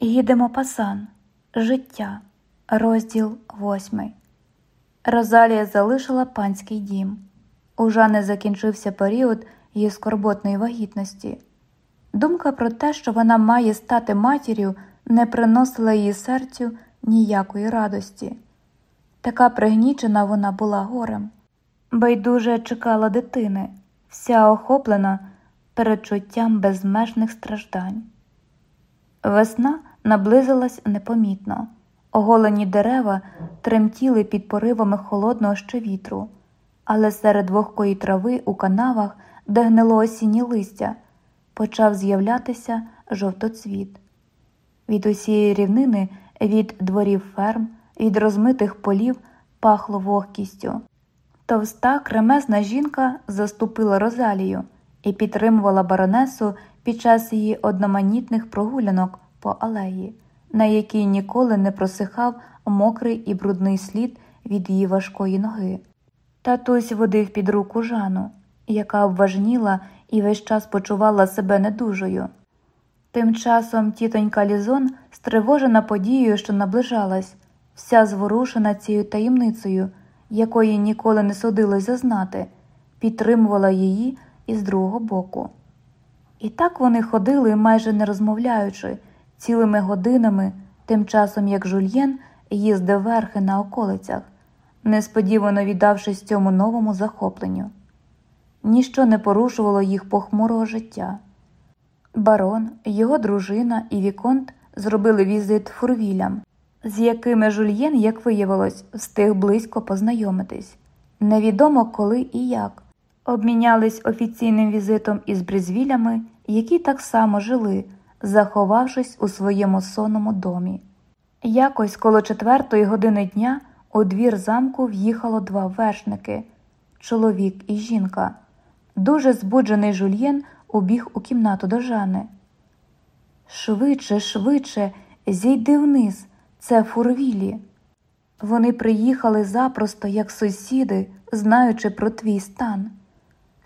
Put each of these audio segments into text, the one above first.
Їдемо пасан, життя, розділ восьмий. Розалія залишила панський дім. Уже не закінчився період її скорботної вагітності. Думка про те, що вона має стати матір'ю, не приносила її серцю ніякої радості. Така пригнічена вона була горем. Байдуже чекала дитини, вся охоплена передчуттям безмежних страждань. Весна наблизилась непомітно, оголені дерева тремтіли під поривами холодного ще вітру, але серед вогкої трави у канавах, де гнило осінні листя, почав з'являтися жовтоцвіт. Від усієї рівнини, від дворів ферм, від розмитих полів пахло вогкістю. Товста кремезна жінка заступила Розалію і підтримувала баронесу під час її одноманітних прогулянок по алеї, на якій ніколи не просихав мокрий і брудний слід від її важкої ноги. Татусь водив під руку Жану, яка обважніла і весь час почувала себе недужою. Тим часом тітонька Лізон, стривожена подією, що наближалась, вся зворушена цією таємницею, якої ніколи не судилось зазнати, підтримувала її із другого боку. І так вони ходили, майже не розмовляючи, цілими годинами, тим часом як жульєн їздив верхи на околицях, несподівано віддавшись цьому новому захопленню. Ніщо не порушувало їх похмурого життя. Барон, його дружина і Віконт зробили візит фурвілям, з якими жульєн, як виявилось, встиг близько познайомитись. Невідомо коли і як. Обмінялись офіційним візитом із брізвілями, які так само жили, заховавшись у своєму сонному домі. Якось коло четвертої години дня у двір замку в'їхало два вершники чоловік і жінка. Дуже збуджений жульєн убіг у кімнату до Жани. Швидше, швидше, зійди вниз, це фурвілі. Вони приїхали запросто, як сусіди, знаючи про твій стан.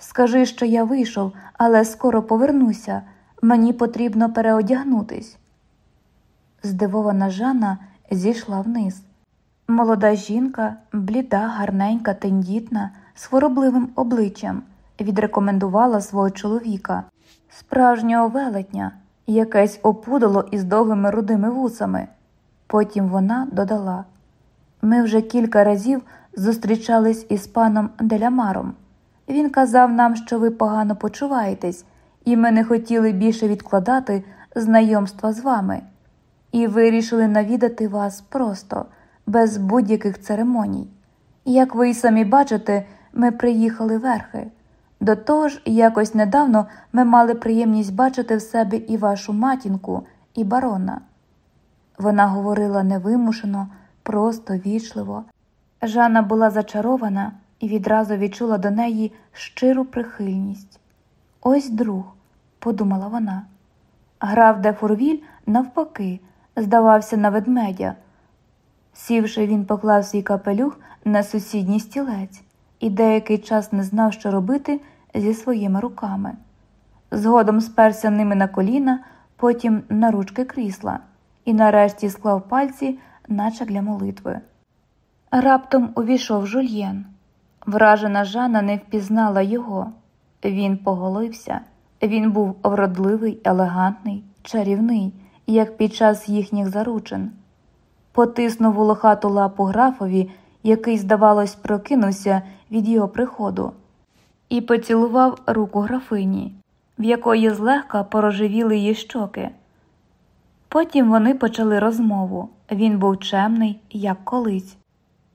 Скажи, що я вийшов, але скоро повернуся. Мені потрібно переодягнутись. Здивована Жанна зійшла вниз. Молода жінка, бліда, гарненька, тендітна, з хворобливим обличчям, відрекомендувала свого чоловіка, справжнього велетня, якесь опудало із довгими рудими вусами. Потім вона додала ми вже кілька разів зустрічались із паном Делямаром. Він казав нам, що ви погано почуваєтесь, і ми не хотіли більше відкладати знайомства з вами, і вирішили навідати вас просто, без будь-яких церемоній. Як ви й самі бачите, ми приїхали верхи. До того ж, якось недавно ми мали приємність бачити в себе і вашу матінку, і барона. Вона говорила невимушено, просто вічливо. Жанна була зачарована і відразу відчула до неї щиру прихильність. Ось друг, подумала вона. Грав де фурвіль, навпаки, здавався на ведмедя. Сівши, він поклав свій капелюх на сусідній стілець і деякий час не знав, що робити зі своїми руками. Згодом сперся ними на коліна, потім на ручки крісла, і нарешті склав пальці, наче для молитви. Раптом увійшов жульєн. Вражена Жанна не впізнала його. Він поголився, він був вродливий, елегантний, чарівний, як під час їхніх заручин. Потиснув волохату лапу графові, який, здавалось, прокинувся від його приходу, і поцілував руку графині, в якої злегка порожевіли її щоки. Потім вони почали розмову. Він був чемний, як колись.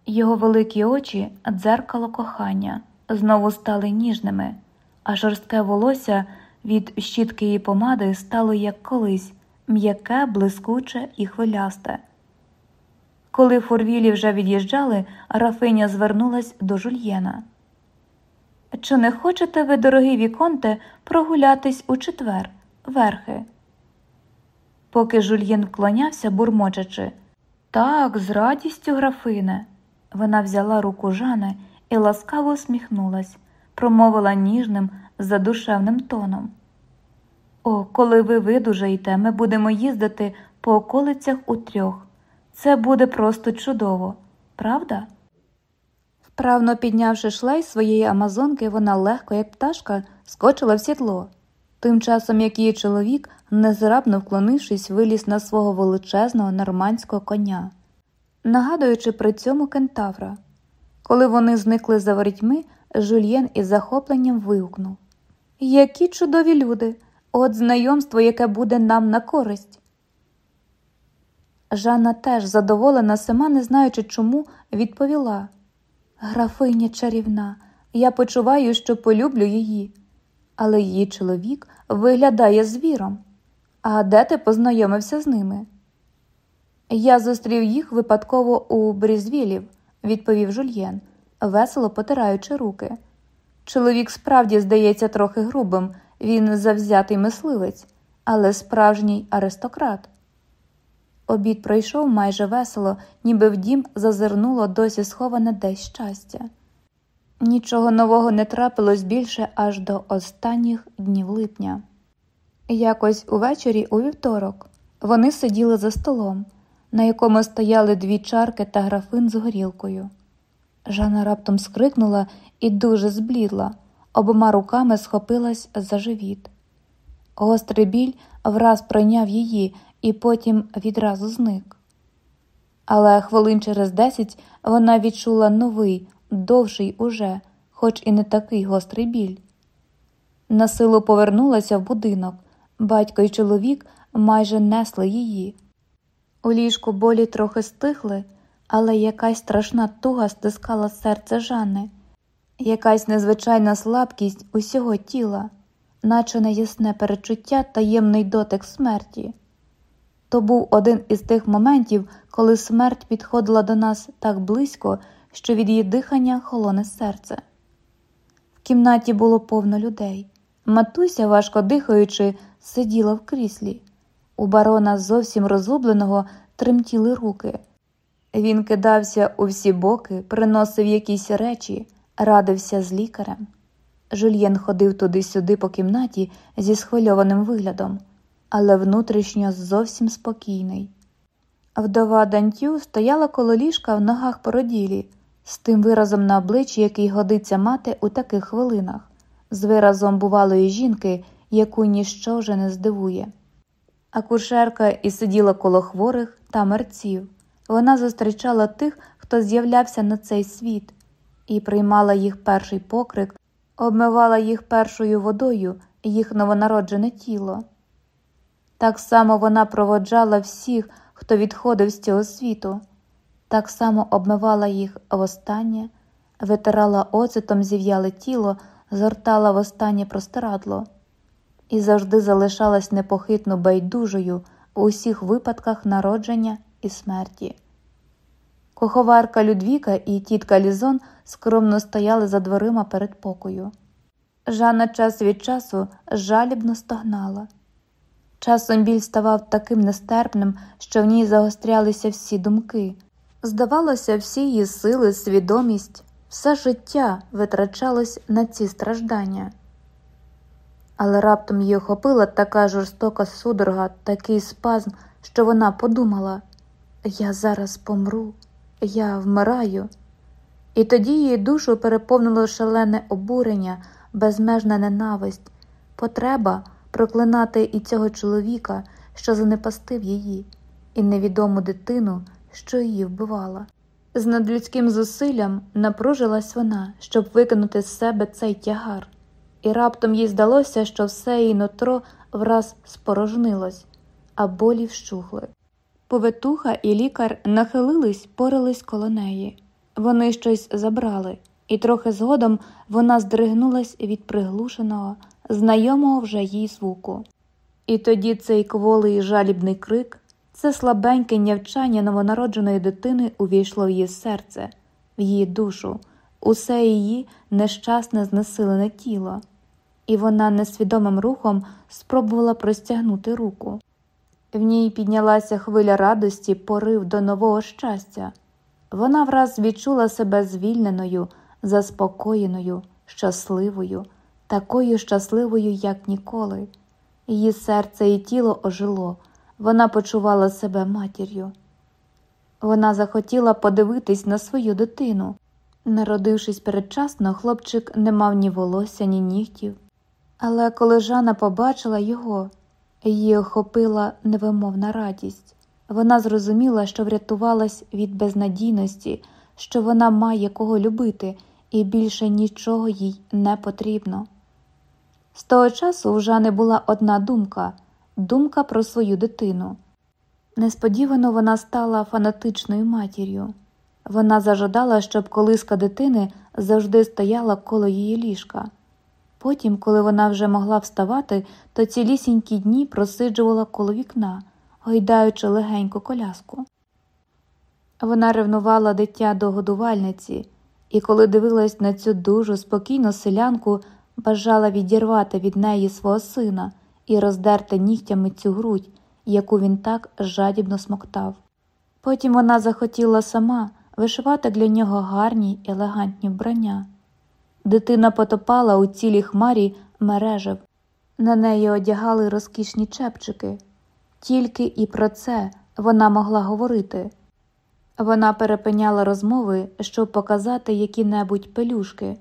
Його великі очі, дзеркало кохання, знову стали ніжними, а жорстке волосся від щітки і помади стало як колись, м'яке, блискуче і хвилясте. Коли фурвілі вже від'їжджали, графиня звернулась до жульєна. Чи не хочете ви, дорогий Віконте, прогулятись у четвер, верхи? Поки жульєн вклонявся, бурмочачи. Так, з радістю, графине. Вона взяла руку Жани і ласкаво усміхнулась, промовила ніжним, задушевним тоном. О, коли ви видужаєте, ми будемо їздити по околицях у трьох. Це буде просто чудово, правда? Вправно піднявши шлей своєї амазонки, вона легко, як пташка, скочила в сідло. Тим часом, як її чоловік, незрабно вклонившись, виліз на свого величезного нормандського коня, нагадуючи при цьому кентавра. Коли вони зникли за ворітьми, Жульєн із захопленням вигукнув Які чудові люди! От знайомство, яке буде нам на користь. Жанна теж задоволена, сама не знаючи чому, відповіла Графиня чарівна, я почуваю, що полюблю її, але її чоловік виглядає звіром. А де ти познайомився з ними? Я зустрів їх випадково у Брізвілів, відповів жульєн, весело потираючи руки. Чоловік справді здається трохи грубим, він завзятий мисливець, але справжній аристократ. Обід пройшов майже весело, ніби в дім зазирнуло досі сховане десь щастя. Нічого нового не трапилось більше аж до останніх днів липня. Якось увечері у вівторок вони сиділи за столом, на якому стояли дві чарки та графин з горілкою. Жанна раптом скрикнула і дуже зблідла, обома руками схопилась за живіт. Гострий біль враз пройняв її і потім відразу зник. Але хвилин через десять вона відчула новий, довший уже, хоч і не такий гострий біль. Насилу повернулася в будинок, батько і чоловік майже несли її. У ліжку болі трохи стихли, але якась страшна туга стискала серце Жанни, якась незвичайна слабкість усього тіла, наче неясне перечуття таємний дотик смерті. То був один із тих моментів, коли смерть підходила до нас так близько, що від її дихання холоне серце. В кімнаті було повно людей. Матуся, важко дихаючи, сиділа в кріслі. У барона зовсім розгубленого тремтіли руки. Він кидався у всі боки, приносив якісь речі, радився з лікарем. Жульєн ходив туди-сюди по кімнаті зі схвильованим виглядом але внутрішньо зовсім спокійний. Вдова Дантю стояла коло ліжка в ногах породілі, з тим виразом на обличчі, який годиться мати у таких хвилинах, з виразом бувалої жінки, яку ніщо вже не здивує. Акушерка і сиділа коло хворих та мерців. Вона зустрічала тих, хто з'являвся на цей світ, і приймала їх перший покрик, обмивала їх першою водою, їх новонароджене тіло. Так само вона проводжала всіх, хто відходив з цього світу, так само обмивала їх востаннє, витирала оцетом зів'яле тіло, згортала востаннє простирадло і завжди залишалась непохитно байдужою у усіх випадках народження і смерті. Куховарка Людвіка і тітка Лізон скромно стояли за дверима перед покою. Жанна час від часу жалібно стогнала. Часом біль ставав таким нестерпним, що в ній загострялися всі думки. Здавалося, всі її сили, свідомість, все життя витрачалось на ці страждання. Але раптом її охопила така жорстока судорога, такий спазм, що вона подумала Я зараз помру, я вмираю. І тоді її душу переповнило шалене обурення, безмежна ненависть, потреба проклинати і цього чоловіка, що занепастив її, і невідому дитину, що її вбивала. З надлюдським зусиллям напружилась вона, щоб викинути з себе цей тягар, і раптом їй здалося, що все її нутро враз спорожнилось, а болі вщухли. Поветуха і лікар нахилились, порились коло неї. Вони щось забрали, і трохи згодом вона здригнулась від приглушеного, знайомого вже їй звуку. І тоді цей кволий жалібний крик, це слабеньке нявчання новонародженої дитини увійшло в її серце, в її душу, усе її нещасне знесилене тіло, і вона несвідомим рухом спробувала простягнути руку. В ній піднялася хвиля радості, порив до нового щастя. Вона враз відчула себе звільненою, заспокоєною, щасливою такою щасливою, як ніколи, Її серце і тіло ожило, вона почувала себе матір'ю. Вона захотіла подивитись на свою дитину. Народившись передчасно, хлопчик не мав ні волосся, ні нігтів. Але коли Жанна побачила його, її охопила невимовна радість. Вона зрозуміла, що врятувалась від безнадійності, що вона має кого любити, і більше нічого їй не потрібно. З того часу у Жани була одна думка думка про свою дитину. Несподівано вона стала фанатичною матір'ю. Вона зажадала, щоб колиска дитини завжди стояла коло її ліжка. Потім, коли вона вже могла вставати, то цілісінькі дні просиджувала коло вікна, гойдаючи легеньку коляску. Вона ревнувала дитя до годувальниці, і коли дивилась на цю дуже спокійну селянку, бажала відірвати від неї свого сина і роздерти нігтями цю грудь, яку він так жадібно смоктав. Потім вона захотіла сама вишивати для нього гарні елегантні вбрання. Дитина потопала у цілій хмарі мережев, на неї одягали розкішні чепчики. Тільки і про це вона могла говорити. Вона перепиняла розмови, щоб показати які-небудь пелюшки,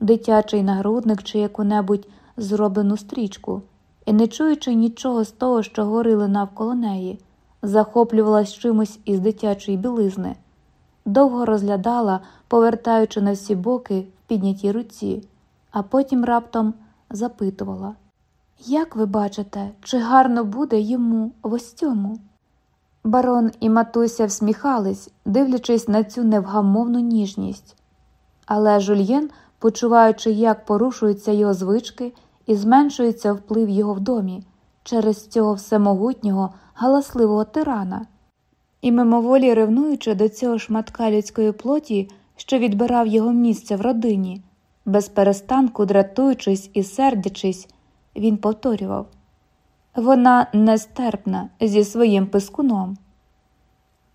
дитячий нагрудник чи яку-небудь зроблену стрічку, і, не чуючи нічого з того, що говорили навколо неї, захоплювалась чимось із дитячої білизни, довго розглядала, повертаючи на всі боки в піднятій руці, а потім раптом запитувала Як ви бачите, чи гарно буде йому в ось цьому? Барон і матуся всміхались, дивлячись на цю невгамовну ніжність. Але Жульєн, почуваючи, як порушуються його звички і зменшується вплив його в домі через цього всемогутнього, галасливого тирана, і мимоволі ревнуючи до цього шматка людської плоті, що відбирав його місце в родині, без перестанку дратуючись і сердячись, він повторював вона нестерпна зі своїм пискуном.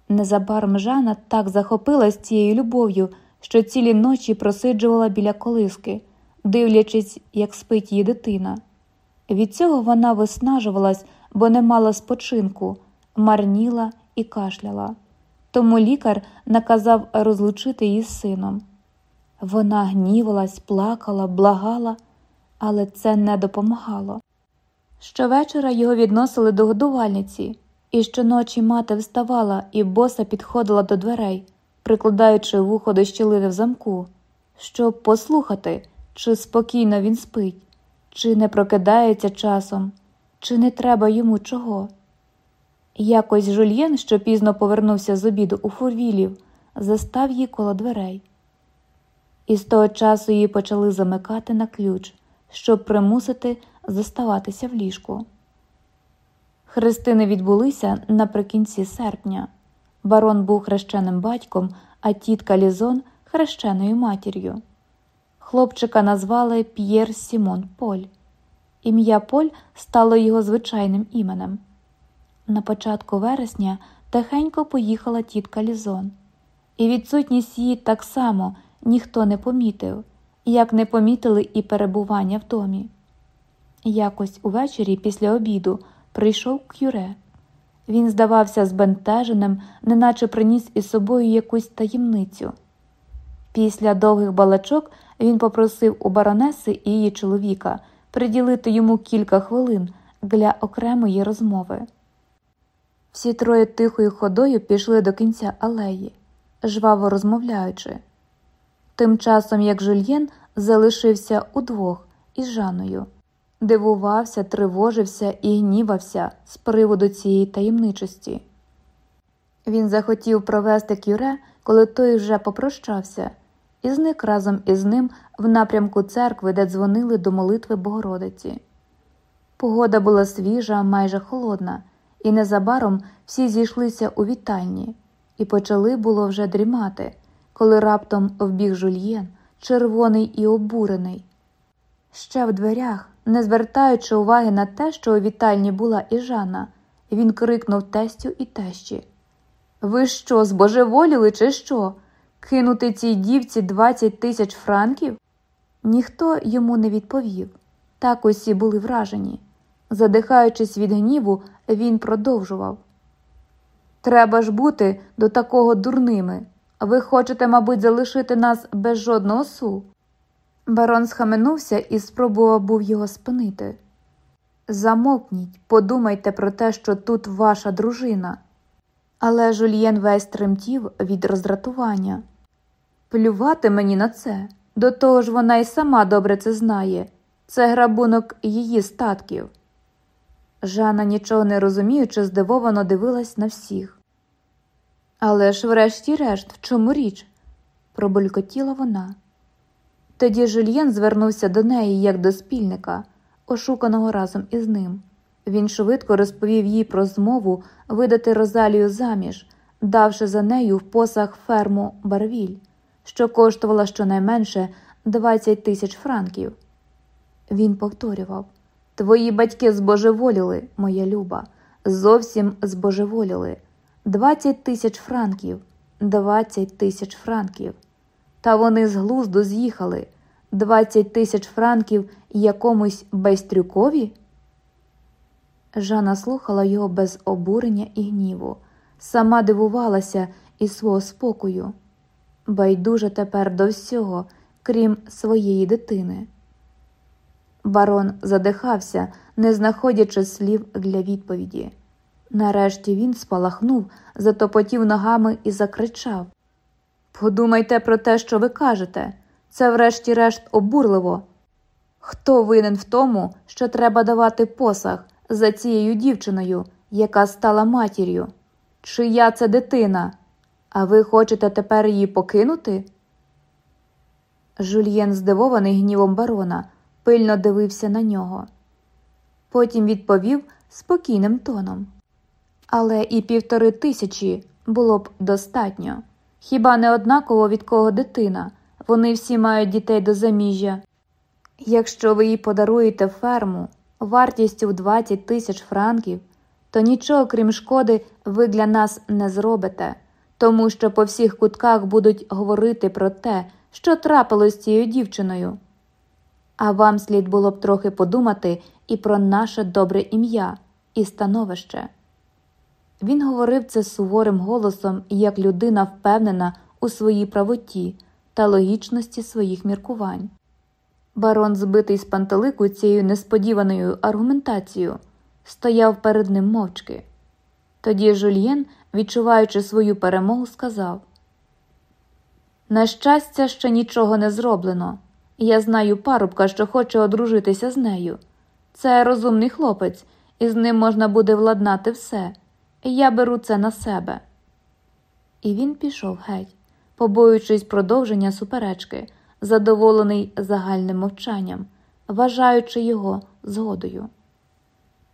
Незабаром Жана так захопилась цією любов'ю, що цілі ночі просиджувала біля колиски, дивлячись, як спить її дитина. Від цього вона виснажувалась, бо не мала спочинку, марніла і кашляла. Тому лікар наказав розлучити її з сином. Вона гнівалась, плакала, благала, але це не допомагало. Щовечора його відносили до годувальниці, і щоночі мати вставала і боса підходила до дверей, прикладаючи вухо до щілини в замку, щоб послухати, чи спокійно він спить, чи не прокидається часом, чи не треба йому чого. Якось жульєн, що пізно повернувся з обіду у фурвілів, застав її коло дверей. І з того часу її почали замикати на ключ, щоб примусити заставатися в ліжку. Хрестини відбулися наприкінці серпня. Барон був хрещеним батьком, а тітка Лізон хрещеною матір'ю. Хлопчика назвали П'єр Сімон Поль. Ім'я Поль стало його звичайним іменем. На початку вересня тихенько поїхала тітка Лізон, і відсутність її так само ніхто не помітив, як не помітили і перебування в домі. Якось увечері після обіду прийшов кюре. Він здавався збентеженим, неначе приніс із собою якусь таємницю. Після довгих балачок він попросив у баронеси і її чоловіка приділити йому кілька хвилин для окремої розмови. Всі троє тихою ходою пішли до кінця алеї, жваво розмовляючи. Тим часом як Жульєн залишився удвох із Жаною дивувався, тривожився і гнівався з приводу цієї таємничості. Він захотів провести кюре, коли той вже попрощався, і зник разом із ним в напрямку церкви, де дзвонили до молитви Богородиці. Погода була свіжа, майже холодна, і незабаром всі зійшлися у вітальні, і почали було вже дрімати, коли раптом вбіг жульєн, червоний і обурений. Ще в дверях, не звертаючи уваги на те, що у вітальні була і Жанна, він крикнув тестю і тещі. Ви що, збожеволіли, чи що? Кинути цій дівці 20 тисяч франків? Ніхто йому не відповів. Так усі були вражені. Задихаючись від гніву, він продовжував. Треба ж бути до такого дурними. Ви хочете, мабуть, залишити нас без жодного су. Барон схаменувся і спробував був його спинити. Замовкніть, подумайте про те, що тут ваша дружина. Але Жульєн весь тремтів від роздратування. Плювати мені на це. До того ж, вона й сама добре це знає. Це грабунок її статків. Жанна, нічого не розуміючи, здивовано дивилась на всіх. Але ж, врешті-решт, в чому річ? пробулькотіла вона. Тоді Жульєн звернувся до неї як до спільника, ошуканого разом із ним. Він швидко розповів їй про змову видати Розалію заміж, давши за нею в посаг ферму Барвіль, що коштувала щонайменше 20 тисяч франків. Він повторював Твої батьки збожеволіли, моя люба, зовсім збожеволіли. 20 тисяч франків, 20 тисяч франків. Та вони з глузду з'їхали 20 тисяч франків якомусь байстрюкові? Жанна слухала його без обурення і гніву, сама дивувалася із свого спокою, байдуже тепер до всього, крім своєї дитини. Барон задихався, не знаходячи слів для відповіді. Нарешті він спалахнув, затопотів ногами і закричав Подумайте про те, що ви кажете. Це, врешті-решт, обурливо. Хто винен в тому, що треба давати посаг за цією дівчиною, яка стала матір'ю? Чия це дитина? А ви хочете тепер її покинути? Жульєн, здивований гнівом барона, пильно дивився на нього. Потім відповів спокійним тоном. Але і півтори тисячі було б достатньо. Хіба не однаково від кого дитина? Вони всі мають дітей до заміжжя. Якщо ви їй подаруєте ферму вартістю в 20 тисяч франків, то нічого крім шкоди ви для нас не зробите, тому що по всіх кутках будуть говорити про те, що трапилось з цією дівчиною. А вам слід було б трохи подумати і про наше добре ім'я і становище. Він говорив це суворим голосом, як людина впевнена у своїй правоті та логічності своїх міркувань. Барон, збитий з пантелику цією несподіваною аргументацією, стояв перед ним мовчки. Тоді Жульєн, відчуваючи свою перемогу, сказав: На щастя, ще нічого не зроблено. Я знаю парубка, що хоче одружитися з нею. Це розумний хлопець, і з ним можна буде владнати все. Я беру це на себе. І він пішов геть, побоюючись продовження суперечки, задоволений загальним мовчанням, вважаючи його згодою.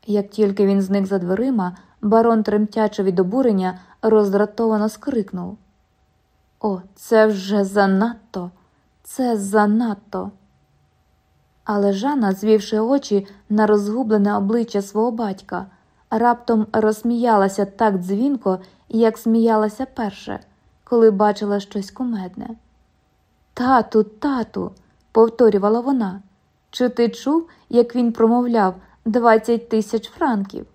Як тільки він зник за дверима, барон, тремтячи від обурення, роздратовано скрикнув О, це вже занадто, це занадто. Але Жанна, звівши очі на розгублене обличчя свого батька, раптом розсміялася так дзвінко, як сміялася перше, коли бачила щось кумедне. Тату, тату, повторювала вона, чи ти чув, як він промовляв двадцять тисяч франків?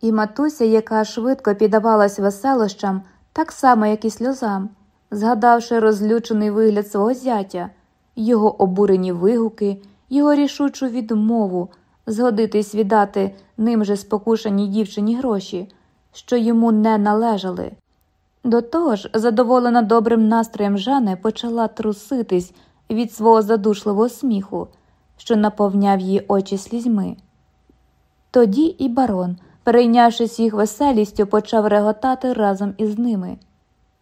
І матуся, яка швидко піддавалась веселощам, так само, як і сльозам, згадавши розлючений вигляд свого зятя, його обурені вигуки, його рішучу відмову згодитись віддати ним же спокушеній дівчині гроші, що йому не належали. До того ж, задоволена добрим настроєм Жани, почала труситись від свого задушливого сміху, що наповняв її очі слізьми. Тоді і барон, перейнявшись їх веселістю, почав реготати разом із ними.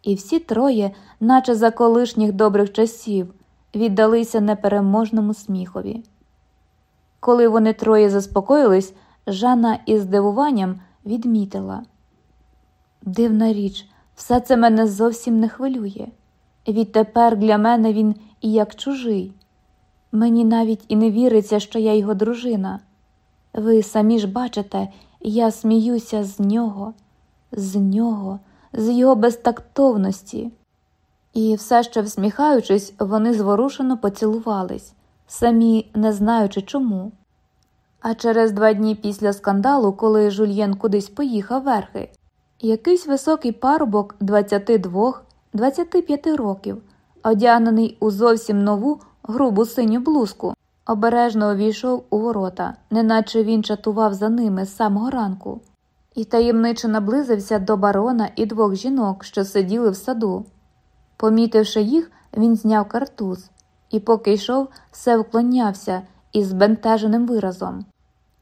І всі троє, наче за колишніх добрих часів, віддалися непереможному сміхові. Коли вони троє заспокоїлись, Жанна із здивуванням відмітила Дивна річ, все це мене зовсім не хвилює. Відтепер для мене він і як чужий. Мені навіть і не віриться, що я його дружина. Ви самі ж бачите, я сміюся з нього, з нього, з його безтактовності. І все ще всміхаючись, вони зворушено поцілувались самі не знаючи чому. А через два дні після скандалу, коли Жульєн кудись поїхав верхи, якийсь високий парубок 22-25 років, одягнений у зовсім нову грубу синю блузку, обережно увійшов у ворота, неначе він чатував за ними з самого ранку, і таємниче наблизився до барона і двох жінок, що сиділи в саду. Помітивши їх, він зняв картуз і, поки йшов, все вклонявся із збентеженим виразом.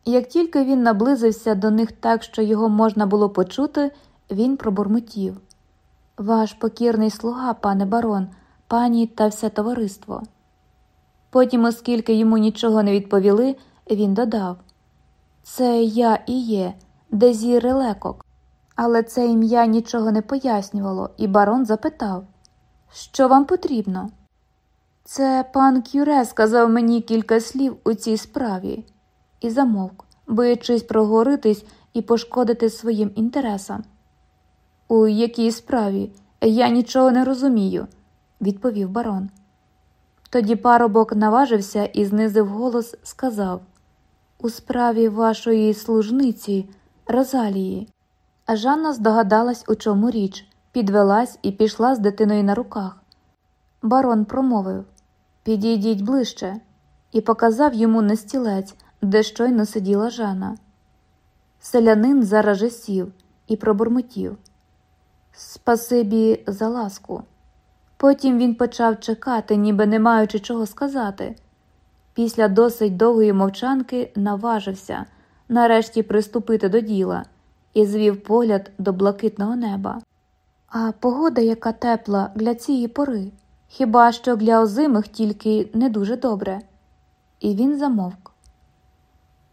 Як тільки він наблизився до них так, що його можна було почути, він пробурмотів Ваш покірний слуга, пане барон, пані та все товариство. Потім, оскільки йому нічого не відповіли, він додав Це я і є, Дезіре Лекок. Але це ім'я нічого не пояснювало, і барон запитав Що вам потрібно? Це пан Кюре сказав мені кілька слів у цій справі і замовк, боячись проговоритись і пошкодити своїм інтересам. У якій справі я нічого не розумію, відповів барон. Тоді парубок наважився і знизив голос, сказав У справі вашої служниці Розалії. А Жанна здогадалась, у чому річ, підвелась і пішла з дитиною на руках. Барон промовив Підійдіть ближче, і показав йому на стілець, де щойно сиділа Жана. Селянин зараз же сів і пробурмотів Спасибі за ласку. Потім він почав чекати, ніби не маючи чого сказати. Після досить довгої мовчанки наважився нарешті приступити до діла і звів погляд до блакитного неба. А погода, яка тепла для цієї пори, хіба що для озимих тільки не дуже добре. І він замовк.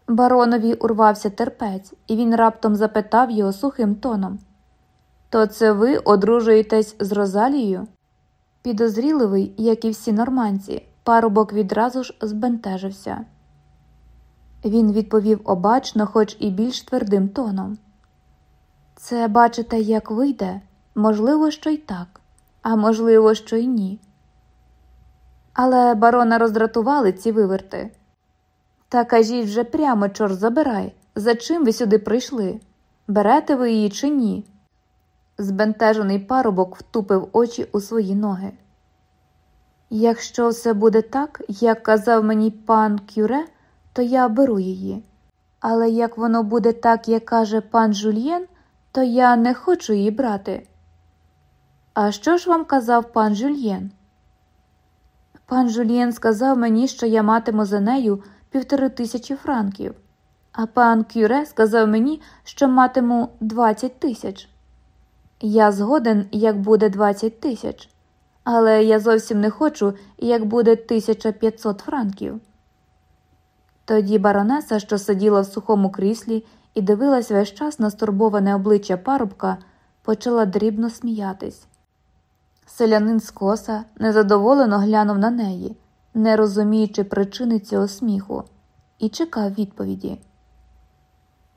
Баронові урвався терпець, і він раптом запитав його сухим тоном То це ви одружуєтесь з Розалією? Підозріливий, як і всі норманці, парубок відразу ж збентежився. Він відповів обачно, хоч і більш твердим тоном. Це бачите, як вийде, можливо, що й так, а можливо, що й ні. Але барона роздратували ці виверти. Та кажіть вже прямо, чорт забирай, за чим ви сюди прийшли? Берете ви її чи ні? Збентежений парубок втупив очі у свої ноги. Якщо все буде так, як казав мені пан Кюре, то я беру її. Але як воно буде так, як каже пан Жульєн, то я не хочу її брати. А що ж вам казав пан Жульєн? Пан Жульєн сказав мені, що я матиму за нею півтори тисячі франків, а пан Кюре сказав мені, що матиму двадцять тисяч. Я згоден, як буде двадцять тисяч, але я зовсім не хочу, як буде 1500 франків. Тоді баронеса, що сиділа в сухому кріслі і дивилась весь час на стурбоване обличчя парубка, почала дрібно сміятись. Селянин скоса незадоволено глянув на неї, не розуміючи причини цього сміху, і чекав відповіді.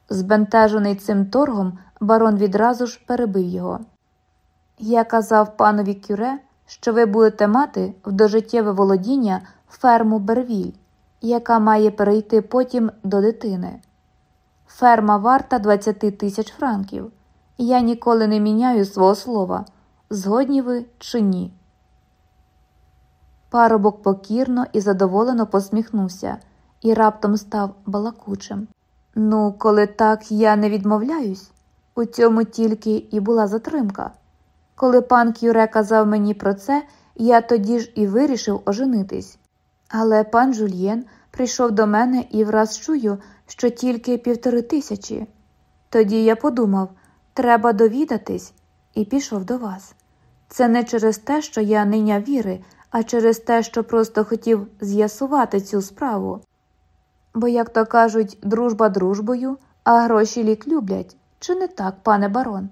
Збентежений цим торгом, барон відразу ж перебив його. Я казав панові Кюре, що ви будете мати в дожиттєве володіння ферму Бервіль, яка має перейти потім до дитини. Ферма варта 20 тисяч франків. Я ніколи не міняю свого слова. Згодні ви чи ні? Парубок покірно і задоволено посміхнувся і раптом став балакучим. Ну, коли так, я не відмовляюсь. У цьому тільки і була затримка. Коли пан Кюре казав мені про це, я тоді ж і вирішив оженитись. Але пан Жульєн прийшов до мене і враз чую, що тільки півтори тисячі. Тоді я подумав треба довідатись, і пішов до вас. Це не через те, що я ниня віри, а через те, що просто хотів з'ясувати цю справу. Бо, як то кажуть, дружба дружбою, а гроші лік люблять, чи не так, пане барон?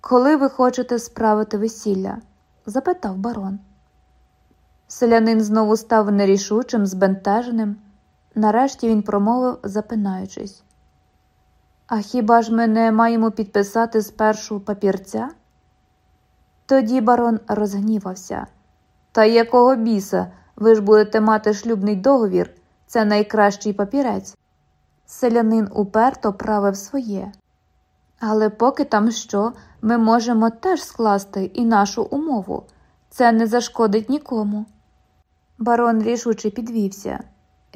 Коли ви хочете справити весілля? запитав барон. Селянин знову став нерішучим, збентеженим. Нарешті він промовив, запинаючись. А хіба ж ми не маємо підписати спершу папірця? Тоді барон розгнівався. Та якого біса ви ж будете мати шлюбний договір? це найкращий папірець. Селянин уперто правив своє. Але поки там що, ми можемо теж скласти і нашу умову. Це не зашкодить нікому. Барон рішуче підвівся.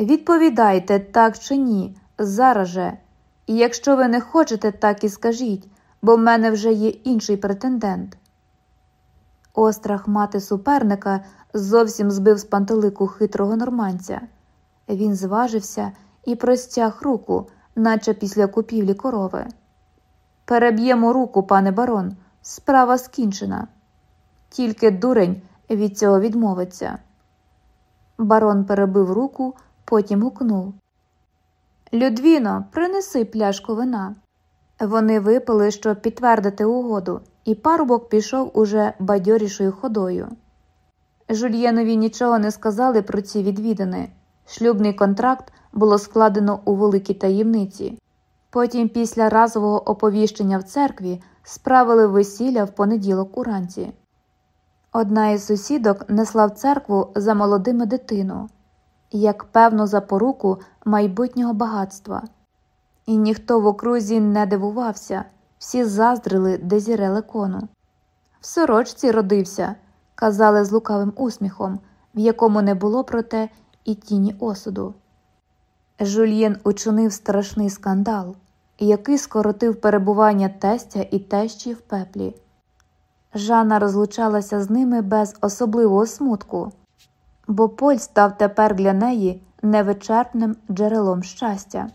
Відповідайте так чи ні, зараз же. І якщо ви не хочете, так і скажіть, бо в мене вже є інший претендент. Острах мати суперника зовсім збив з пантелику хитрого норманця. Він зважився і простяг руку, наче після купівлі корови. Переб'ємо руку, пане барон, справа скінчена. Тільки дурень від цього відмовиться. Барон перебив руку, потім гукнув Людвіно, принеси пляшку вина. Вони випили, щоб підтвердити угоду, і парубок пішов уже бадьорішою ходою. Жульєнові нічого не сказали про ці відвідини. Шлюбний контракт було складено у великій таємниці. Потім, після разового оповіщення в церкві, справили весілля в понеділок уранці. Одна із сусідок несла в церкву за молодими дитину, як певну запоруку майбутнього багатства. І ніхто в окрузі не дивувався, всі заздрили Дезіре Лекону. В сорочці родився, казали з лукавим усміхом, в якому не було проте і тіні осуду. Жульєн учинив страшний скандал, який скоротив перебування тестя і тещі в пеплі. Жанна розлучалася з ними без особливого смутку, бо Поль став тепер для неї невичерпним джерелом щастя.